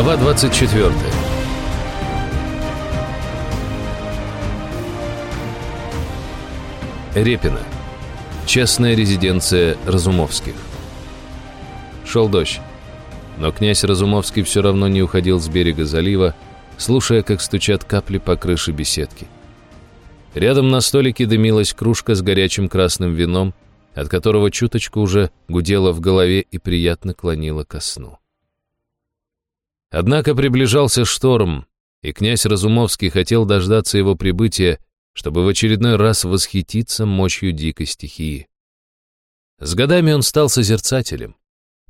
Глава 24 Репина. Частная резиденция Разумовских. Шел дождь. Но князь Разумовский все равно не уходил с берега залива, слушая, как стучат капли по крыше беседки. Рядом на столике дымилась кружка с горячим красным вином, от которого чуточку уже гудела в голове и приятно клонила ко сну. Однако приближался шторм, и князь Разумовский хотел дождаться его прибытия, чтобы в очередной раз восхититься мощью дикой стихии. С годами он стал созерцателем.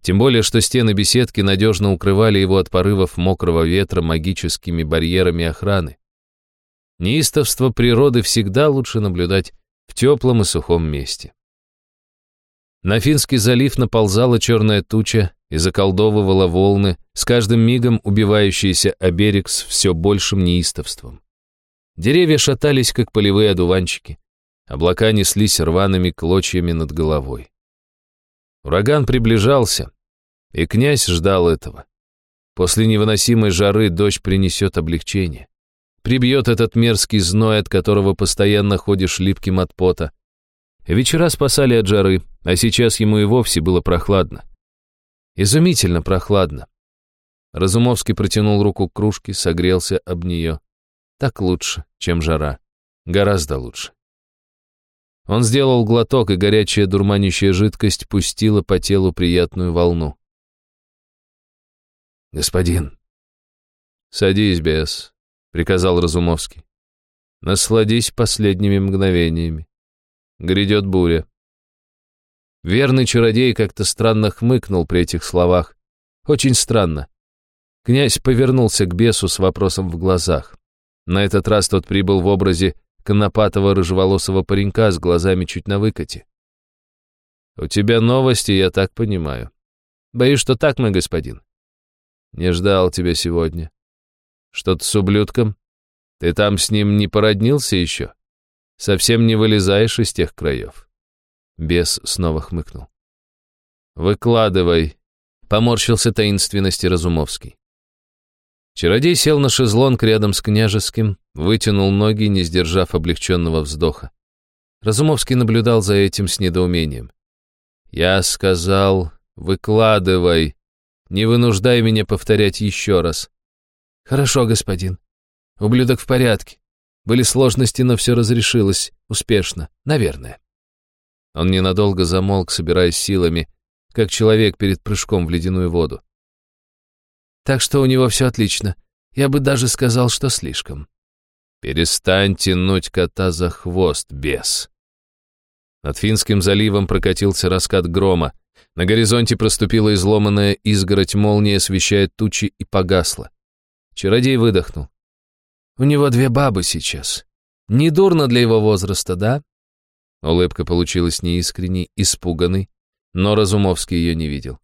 Тем более, что стены беседки надежно укрывали его от порывов мокрого ветра магическими барьерами охраны. Неистовство природы всегда лучше наблюдать в теплом и сухом месте. На Финский залив наползала черная туча и заколдовывала волны, с каждым мигом убивающиеся о берег с все большим неистовством. Деревья шатались, как полевые одуванчики. Облака неслись рваными клочьями над головой. Ураган приближался, и князь ждал этого. После невыносимой жары дождь принесет облегчение. Прибьет этот мерзкий зной, от которого постоянно ходишь липким от пота. Вечера спасали от жары, а сейчас ему и вовсе было прохладно. Изумительно прохладно. Разумовский протянул руку к кружке, согрелся об нее. Так лучше, чем жара. Гораздо лучше. Он сделал глоток, и горячая дурманящая жидкость пустила по телу приятную волну. «Господин». «Садись, бес», — приказал Разумовский. «Насладись последними мгновениями. Грядет буря». Верный чародей как-то странно хмыкнул при этих словах. Очень странно. Князь повернулся к бесу с вопросом в глазах. На этот раз тот прибыл в образе конопатого рыжеволосого паренька с глазами чуть на выкате. «У тебя новости, я так понимаю. Боюсь, что так, мой господин. Не ждал тебя сегодня. Что-то с ублюдком? Ты там с ним не породнился еще? Совсем не вылезаешь из тех краев?» Бес снова хмыкнул. «Выкладывай», — поморщился таинственности Разумовский. Чародей сел на шезлонг рядом с княжеским, вытянул ноги, не сдержав облегченного вздоха. Разумовский наблюдал за этим с недоумением. «Я сказал, выкладывай, не вынуждай меня повторять еще раз». «Хорошо, господин. Ублюдок в порядке. Были сложности, но все разрешилось. Успешно. Наверное». Он ненадолго замолк, собираясь силами, как человек перед прыжком в ледяную воду. Так что у него все отлично. Я бы даже сказал, что слишком. Перестань тянуть кота за хвост, бес. Над Финским заливом прокатился раскат грома. На горизонте проступила изломанная изгородь молнии, освещая тучи, и погасла. Чародей выдохнул. У него две бабы сейчас. Недурно для его возраста, да? Улыбка получилась неискренней, испуганной, но Разумовский ее не видел.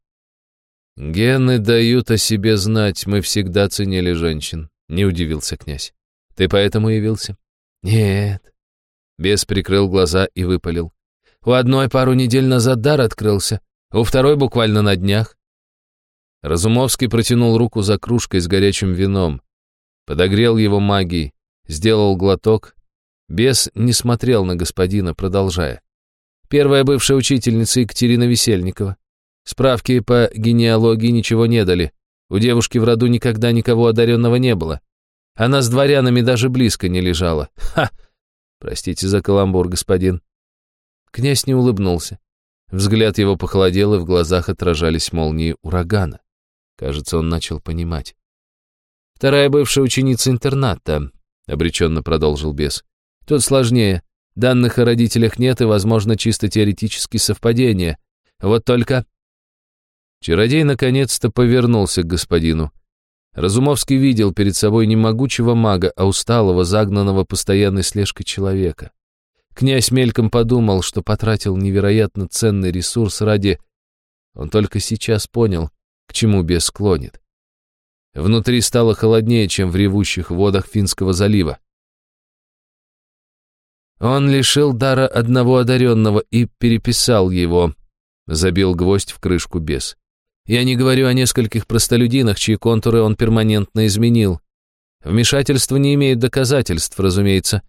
«Гены дают о себе знать, мы всегда ценили женщин», — не удивился князь. «Ты поэтому явился?» «Нет». Бес прикрыл глаза и выпалил. «У одной пару недель назад дар открылся, у второй буквально на днях». Разумовский протянул руку за кружкой с горячим вином, подогрел его магией, сделал глоток. Бес не смотрел на господина, продолжая. «Первая бывшая учительница Екатерина Весельникова. Справки по генеалогии ничего не дали. У девушки в роду никогда никого одаренного не было. Она с дворянами даже близко не лежала. Ха! Простите за каламбур, господин. Князь не улыбнулся. Взгляд его похолодел, и в глазах отражались молнии урагана. Кажется, он начал понимать. «Вторая бывшая ученица интерната», — обреченно продолжил бес. «Тут сложнее. Данных о родителях нет, и, возможно, чисто теоретически совпадение. Вот только...» Чародей наконец-то повернулся к господину. Разумовский видел перед собой не могучего мага, а усталого, загнанного постоянной слежкой человека. Князь мельком подумал, что потратил невероятно ценный ресурс ради... Он только сейчас понял, к чему бес склонит. Внутри стало холоднее, чем в ревущих водах Финского залива. Он лишил дара одного одаренного и переписал его, забил гвоздь в крышку бес. Я не говорю о нескольких простолюдинах, чьи контуры он перманентно изменил. Вмешательство не имеет доказательств, разумеется.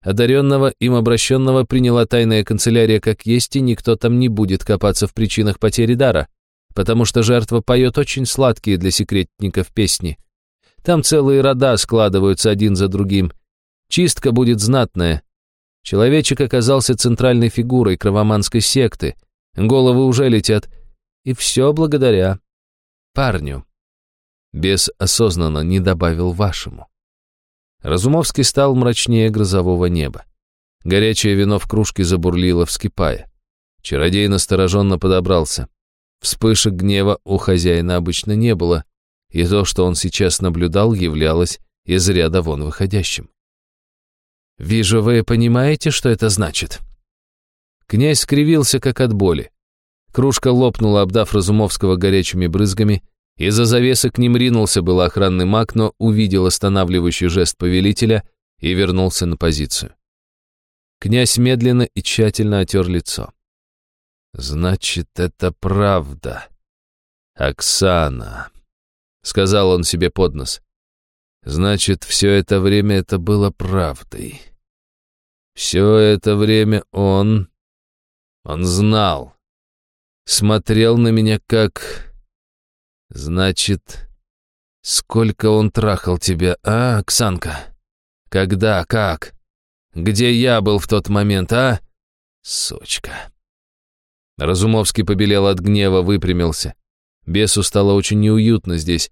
Одаренного им обращенного приняла тайная канцелярия как есть, и никто там не будет копаться в причинах потери дара, потому что жертва поет очень сладкие для секретников песни. Там целые рода складываются один за другим. Чистка будет знатная. Человечек оказался центральной фигурой кровоманской секты. Головы уже летят. И все благодаря парню. Бес осознанно не добавил вашему. Разумовский стал мрачнее грозового неба. Горячее вино в кружке забурлило, вскипая. Чародей настороженно подобрался. Вспышек гнева у хозяина обычно не было, и то, что он сейчас наблюдал, являлось из ряда вон выходящим. «Вижу, вы понимаете, что это значит?» Князь скривился, как от боли. Кружка лопнула, обдав Разумовского горячими брызгами, из-за завесы к ним ринулся был охранный маг, но увидел останавливающий жест повелителя и вернулся на позицию. Князь медленно и тщательно отер лицо. «Значит, это правда. Оксана», — сказал он себе под нос. «Значит, все это время это было правдой. Все это время он... Он знал. Смотрел на меня как... «Значит, сколько он трахал тебя, а, Оксанка? Когда, как? Где я был в тот момент, а? Сучка!» Разумовский побелел от гнева, выпрямился. Бесу стало очень неуютно здесь,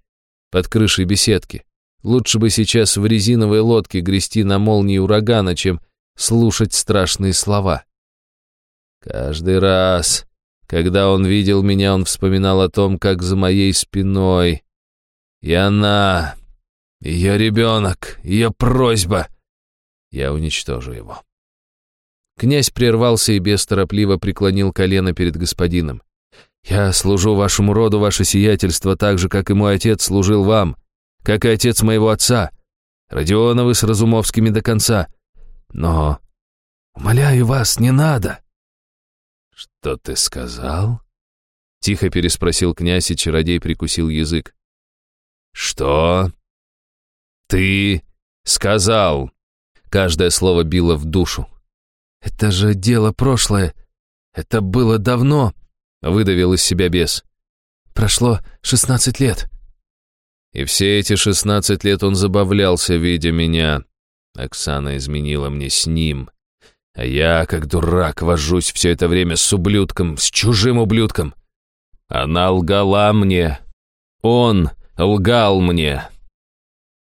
под крышей беседки. Лучше бы сейчас в резиновой лодке грести на молнии урагана, чем слушать страшные слова. Каждый раз, когда он видел меня, он вспоминал о том, как за моей спиной. И она, ее ребенок, ее просьба. Я уничтожу его. Князь прервался и бесторопливо преклонил колено перед господином. «Я служу вашему роду, ваше сиятельство, так же, как и мой отец служил вам, как и отец моего отца. Родионовы с Разумовскими до конца. Но, умоляю вас, не надо. «Что ты сказал?» Тихо переспросил князь, и чародей прикусил язык. «Что?» «Ты сказал?» Каждое слово било в душу. «Это же дело прошлое. Это было давно», — выдавил из себя бес. «Прошло шестнадцать лет». И все эти шестнадцать лет он забавлялся, видя меня. Оксана изменила мне с ним. А я, как дурак, вожусь все это время с ублюдком, с чужим ублюдком. Она лгала мне. Он лгал мне.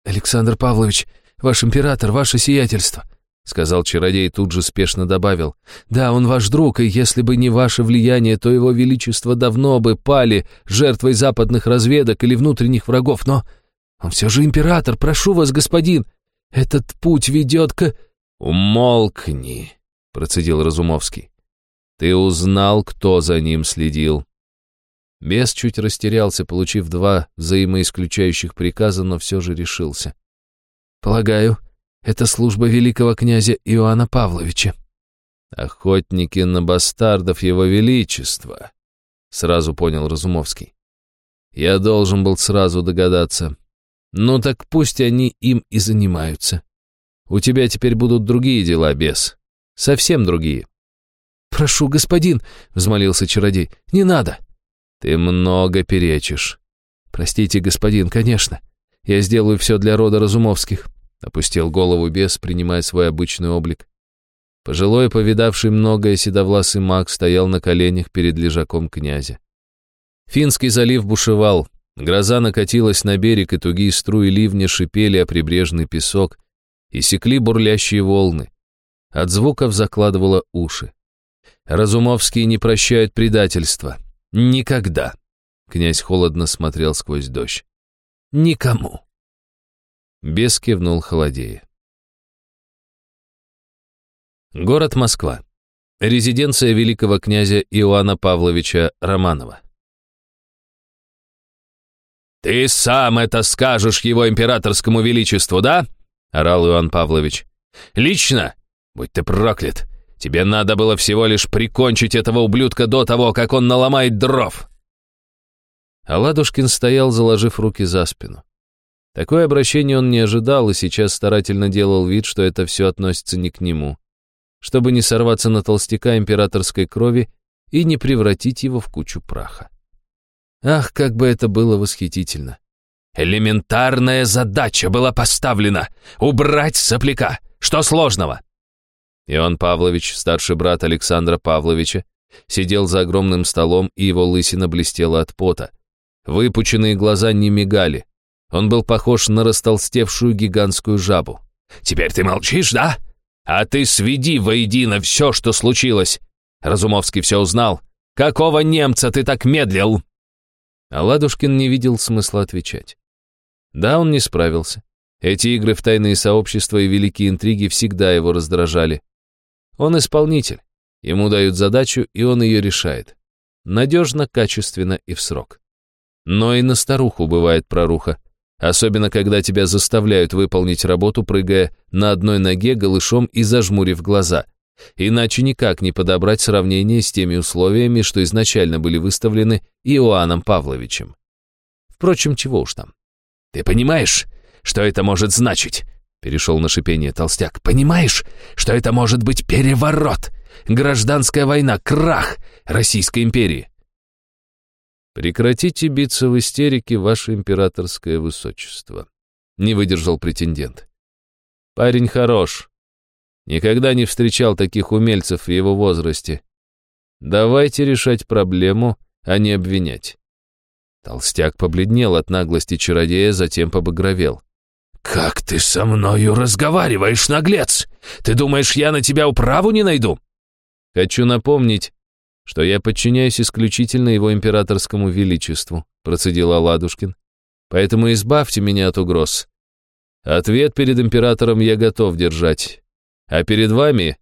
«Александр Павлович, ваш император, ваше сиятельство», сказал чародей тут же спешно добавил. «Да, он ваш друг, и если бы не ваше влияние, то его величество давно бы пали жертвой западных разведок или внутренних врагов, но он все же император, прошу вас, господин, этот путь ведет к...» «Умолкни», — процедил Разумовский. «Ты узнал, кто за ним следил». Бес чуть растерялся, получив два взаимоисключающих приказа, но все же решился. «Полагаю, это служба великого князя Иоанна Павловича». «Охотники на бастардов его величества», — сразу понял Разумовский. «Я должен был сразу догадаться. Ну так пусть они им и занимаются. У тебя теперь будут другие дела, бес. Совсем другие». «Прошу, господин», — взмолился чародей, — «не надо». «Ты много перечишь». «Простите, господин, конечно. Я сделаю все для рода Разумовских», — опустил голову бес, принимая свой обычный облик. Пожилой, повидавший многое седовласый маг, стоял на коленях перед лежаком князя. Финский залив бушевал, гроза накатилась на берег, и тугие струи ливня шипели о прибрежный песок, и секли бурлящие волны. От звуков закладывало уши. Разумовские не прощают предательства. Никогда. Князь холодно смотрел сквозь дождь. Никому. Бес кивнул холодея. Город Москва. Резиденция великого князя Иоанна Павловича Романова. «Ты сам это скажешь его императорскому величеству, да?» — орал Иоанн Павлович. «Лично? Будь ты проклят! Тебе надо было всего лишь прикончить этого ублюдка до того, как он наломает дров!» А Ладушкин стоял, заложив руки за спину. Такое обращение он не ожидал и сейчас старательно делал вид, что это все относится не к нему, чтобы не сорваться на толстяка императорской крови и не превратить его в кучу праха. Ах, как бы это было восхитительно! Элементарная задача была поставлена — убрать сопляка. Что сложного? Иоанн Павлович, старший брат Александра Павловича, сидел за огромным столом, и его лысина блестела от пота. Выпученные глаза не мигали. Он был похож на растолстевшую гигантскую жабу. «Теперь ты молчишь, да? А ты сведи воедино все, что случилось. Разумовский все узнал. Какого немца ты так медлил?» А Ладушкин не видел смысла отвечать. Да, он не справился. Эти игры в тайные сообщества и великие интриги всегда его раздражали. Он исполнитель. Ему дают задачу, и он ее решает. Надежно, качественно и в срок. Но и на старуху бывает проруха. Особенно, когда тебя заставляют выполнить работу, прыгая на одной ноге голышом и зажмурив глаза. Иначе никак не подобрать сравнение с теми условиями, что изначально были выставлены Иоанном Павловичем. Впрочем, чего уж там. «Ты понимаешь, что это может значить?» Перешел на шипение толстяк. «Понимаешь, что это может быть переворот? Гражданская война, крах Российской империи. «Прекратите биться в истерике, ваше императорское высочество», — не выдержал претендент. «Парень хорош. Никогда не встречал таких умельцев в его возрасте. Давайте решать проблему, а не обвинять». Толстяк побледнел от наглости чародея, затем побагровел. «Как ты со мною разговариваешь, наглец? Ты думаешь, я на тебя управу не найду?» «Хочу напомнить, что я подчиняюсь исключительно его императорскому величеству», процедил Аладушкин. «Поэтому избавьте меня от угроз. Ответ перед императором я готов держать. А перед вами...»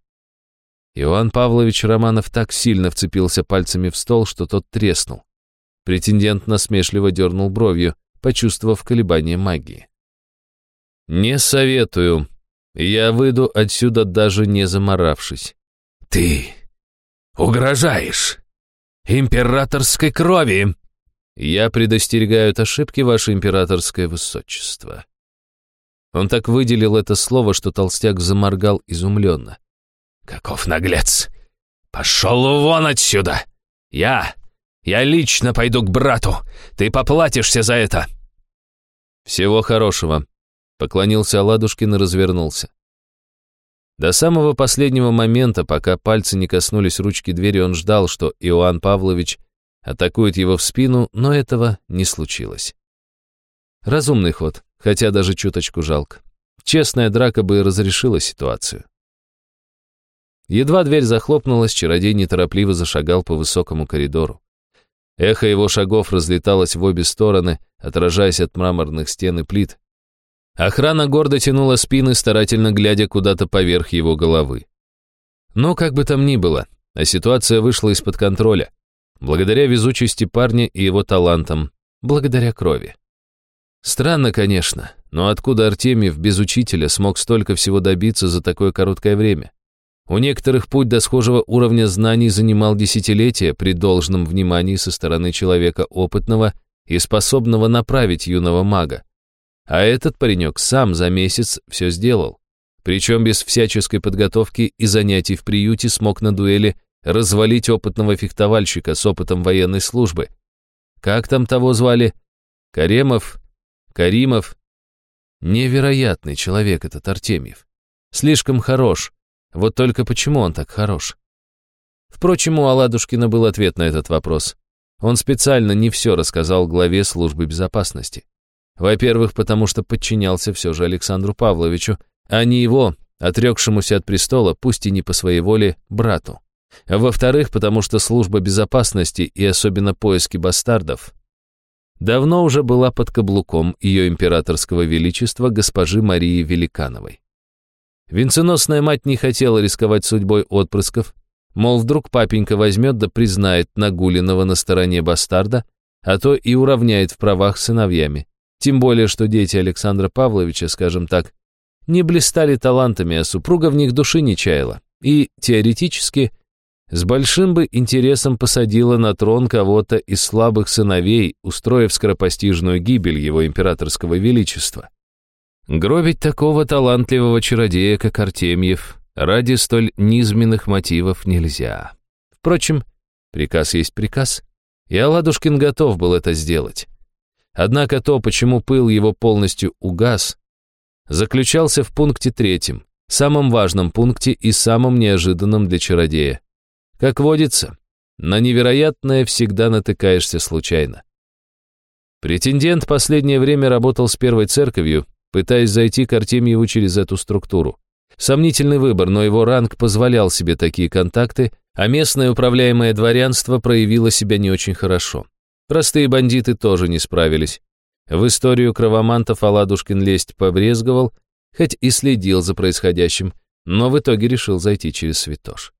Иван Павлович Романов так сильно вцепился пальцами в стол, что тот треснул. Претендент насмешливо дернул бровью, почувствовав колебание магии. «Не советую. Я выйду отсюда, даже не заморавшись». «Ты угрожаешь императорской крови!» «Я предостерегаю от ошибки, ваше императорское высочество». Он так выделил это слово, что толстяк заморгал изумленно. «Каков наглец! Пошел вон отсюда! Я, я лично пойду к брату! Ты поплатишься за это!» «Всего хорошего», — поклонился Аладушкин и развернулся. До самого последнего момента, пока пальцы не коснулись ручки двери, он ждал, что Иоанн Павлович атакует его в спину, но этого не случилось. Разумный ход, хотя даже чуточку жалко. Честная драка бы разрешила ситуацию. Едва дверь захлопнулась, чародей неторопливо зашагал по высокому коридору. Эхо его шагов разлеталось в обе стороны, отражаясь от мраморных стен и плит, Охрана гордо тянула спины, старательно глядя куда-то поверх его головы. Но как бы там ни было, а ситуация вышла из-под контроля. Благодаря везучести парня и его талантам, благодаря крови. Странно, конечно, но откуда Артемьев без учителя смог столько всего добиться за такое короткое время? У некоторых путь до схожего уровня знаний занимал десятилетия при должном внимании со стороны человека опытного и способного направить юного мага. А этот паренек сам за месяц все сделал. Причем без всяческой подготовки и занятий в приюте смог на дуэли развалить опытного фехтовальщика с опытом военной службы. Как там того звали? Каремов? Каримов? Невероятный человек этот Артемьев. Слишком хорош. Вот только почему он так хорош? Впрочем, у Аладушкина был ответ на этот вопрос. Он специально не все рассказал главе службы безопасности. Во-первых, потому что подчинялся все же Александру Павловичу, а не его, отрекшемуся от престола, пусть и не по своей воле, брату. Во-вторых, потому что служба безопасности и особенно поиски бастардов давно уже была под каблуком ее императорского величества госпожи Марии Великановой. Венценосная мать не хотела рисковать судьбой отпрысков, мол, вдруг папенька возьмет да признает Нагулиного на стороне бастарда, а то и уравняет в правах сыновьями. Тем более, что дети Александра Павловича, скажем так, не блистали талантами, а супруга в них души не чаяла. И, теоретически, с большим бы интересом посадила на трон кого-то из слабых сыновей, устроив скоропостижную гибель его императорского величества. Гробить такого талантливого чародея, как Артемьев, ради столь низменных мотивов нельзя. Впрочем, приказ есть приказ, и Аладушкин готов был это сделать. Однако то, почему пыл его полностью угас, заключался в пункте третьем, самом важном пункте и самом неожиданном для чародея. Как водится, на невероятное всегда натыкаешься случайно. Претендент последнее время работал с первой церковью, пытаясь зайти к Артемьеву через эту структуру. Сомнительный выбор, но его ранг позволял себе такие контакты, а местное управляемое дворянство проявило себя не очень хорошо. Простые бандиты тоже не справились. В историю кровомантов Аладушкин лезть побрезговал, хоть и следил за происходящим, но в итоге решил зайти через святош.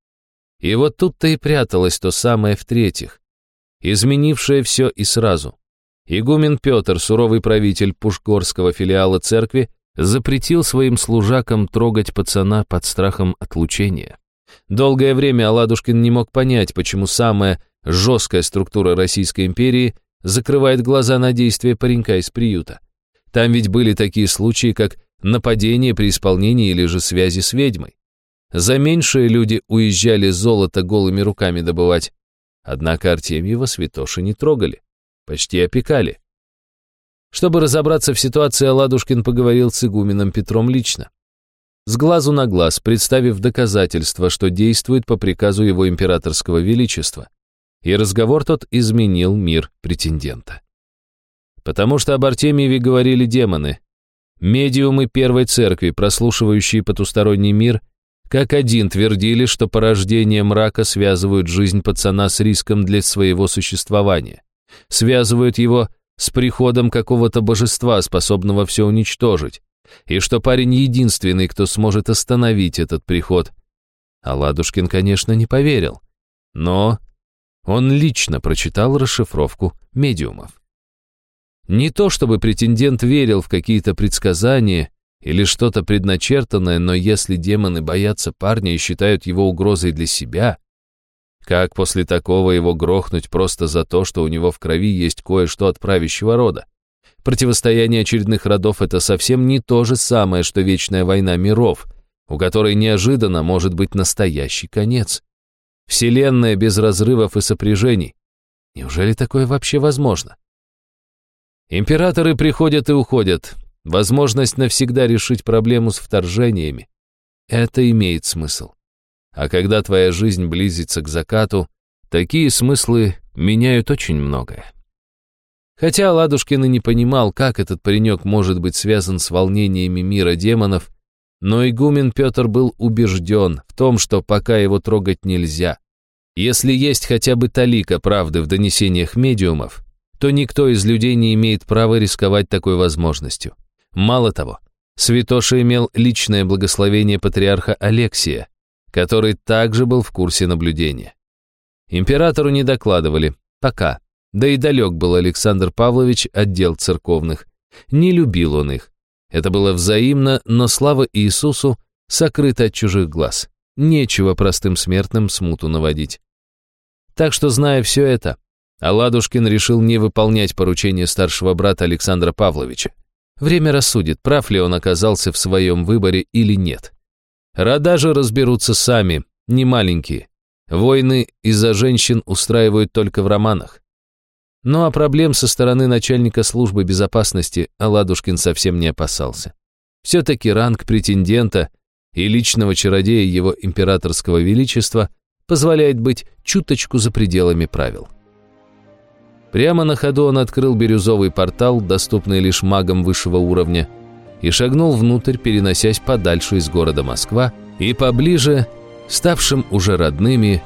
И вот тут-то и пряталось то самое в-третьих, изменившее все и сразу. Игумен Петр, суровый правитель пушгорского филиала церкви, запретил своим служакам трогать пацана под страхом отлучения. Долгое время Аладушкин не мог понять, почему самая жесткая структура Российской империи закрывает глаза на действия паренька из приюта. Там ведь были такие случаи, как нападение при исполнении или же связи с ведьмой. За меньшие люди уезжали золото голыми руками добывать. Однако Артемьева святоши не трогали, почти опекали. Чтобы разобраться в ситуации, Аладушкин поговорил с игуменом Петром лично. С глазу на глаз, представив доказательства, что действует по приказу его императорского величества. И разговор тот изменил мир претендента. Потому что об Артемьеве говорили демоны. Медиумы Первой Церкви, прослушивающие потусторонний мир как один твердили, что порождение мрака связывают жизнь пацана с риском для своего существования. Связывают его с приходом какого-то божества, способного все уничтожить. И что парень единственный, кто сможет остановить этот приход. А Ладушкин, конечно, не поверил. Но он лично прочитал расшифровку медиумов. Не то чтобы претендент верил в какие-то предсказания или что-то предначертанное, но если демоны боятся парня и считают его угрозой для себя, как после такого его грохнуть просто за то, что у него в крови есть кое-что от правящего рода? Противостояние очередных родов — это совсем не то же самое, что вечная война миров, у которой неожиданно может быть настоящий конец. Вселенная без разрывов и сопряжений. Неужели такое вообще возможно? Императоры приходят и уходят, возможность навсегда решить проблему с вторжениями. Это имеет смысл. А когда твоя жизнь близится к закату, такие смыслы меняют очень многое. Хотя Ладушкин и не понимал, как этот паренек может быть связан с волнениями мира демонов, но игумен Петр был убежден в том, что пока его трогать нельзя. Если есть хотя бы талика правды в донесениях медиумов, то никто из людей не имеет права рисковать такой возможностью. Мало того, Святоша имел личное благословение патриарха Алексия, который также был в курсе наблюдения. Императору не докладывали, пока, да и далек был Александр Павлович от дел церковных, не любил он их. Это было взаимно, но слава Иисусу сокрыта от чужих глаз. Нечего простым смертным смуту наводить. Так что, зная все это, Аладушкин решил не выполнять поручение старшего брата Александра Павловича. Время рассудит, прав ли он оказался в своем выборе или нет. Рода же разберутся сами, не маленькие. Войны из-за женщин устраивают только в романах. Ну а проблем со стороны начальника службы безопасности Аладушкин совсем не опасался. Все-таки ранг претендента и личного чародея его императорского величества позволяет быть чуточку за пределами правил. Прямо на ходу он открыл бирюзовый портал, доступный лишь магам высшего уровня, и шагнул внутрь, переносясь подальше из города Москва и поближе, ставшим уже родными,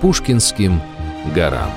Пушкинским горам.